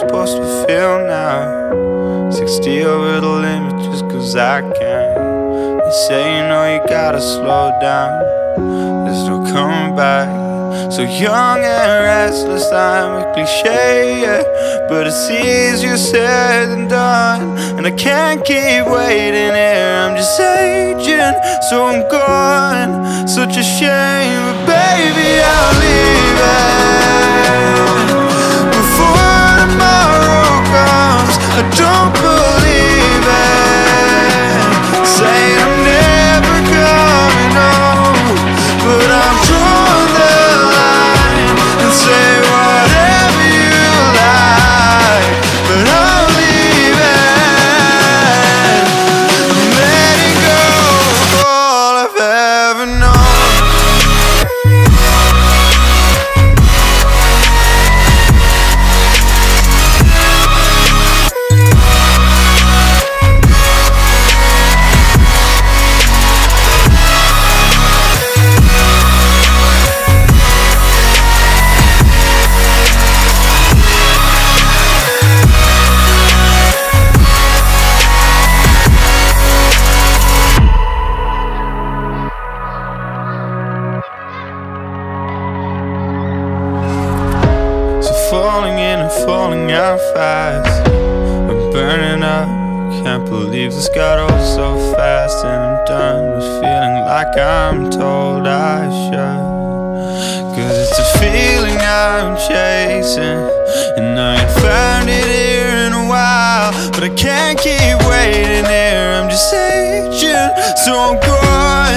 I'm supposed to feel now. 60 over the limit just cause I can They say you know you gotta slow down. There's no coming back So young and restless, I'm a cliche yeah. But it's easier said than done. And I can't keep waiting here. I'm just aging, so I'm gone. Such a shame, but baby I'll ever known falling in out fast. I'm burning up. Can't believe this got old so fast. And I'm done with feeling like I'm told I should. Cause it's a feeling I'm chasing. And I ain't found it here in a while. But I can't keep waiting here. I'm just aging. So I'm going.